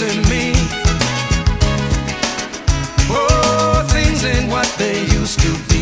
missing me. Oh, things ain't what they used to be.